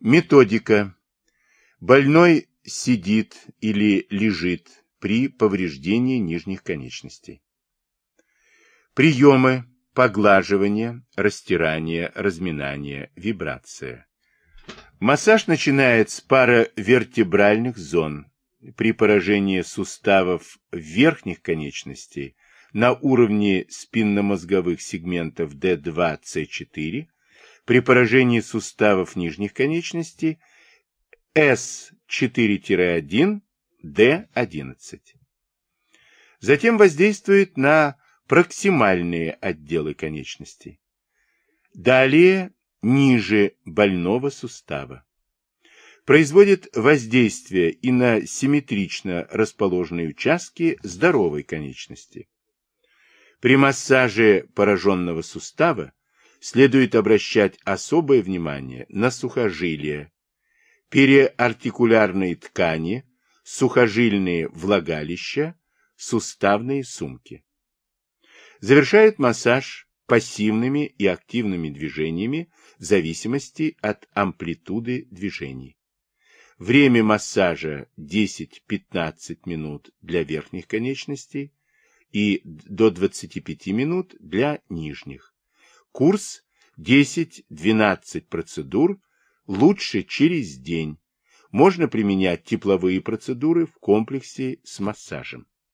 Методика. Больной сидит или лежит при повреждении нижних конечностей. Приемы поглаживание, растирание, разминание, вибрация. Массаж начинает с паравертебральных зон. При поражении суставов верхних конечностей на уровне спинномозговых сегментов D2-C4, при поражении суставов нижних конечностей S4-1, D11. Затем воздействует на проксимальные отделы конечностей. Далее ниже больного сустава. Производит воздействие и на симметрично расположенные участки здоровой конечности. При массаже пораженного сустава следует обращать особое внимание на сухожилия, переартикулярные ткани, сухожильные влагалища, суставные сумки. Завершает массаж пассивными и активными движениями в зависимости от амплитуды движений. Время массажа 10-15 минут для верхних конечностей и до 25 минут для нижних. Курс 10-12 процедур лучше через день. Можно применять тепловые процедуры в комплексе с массажем.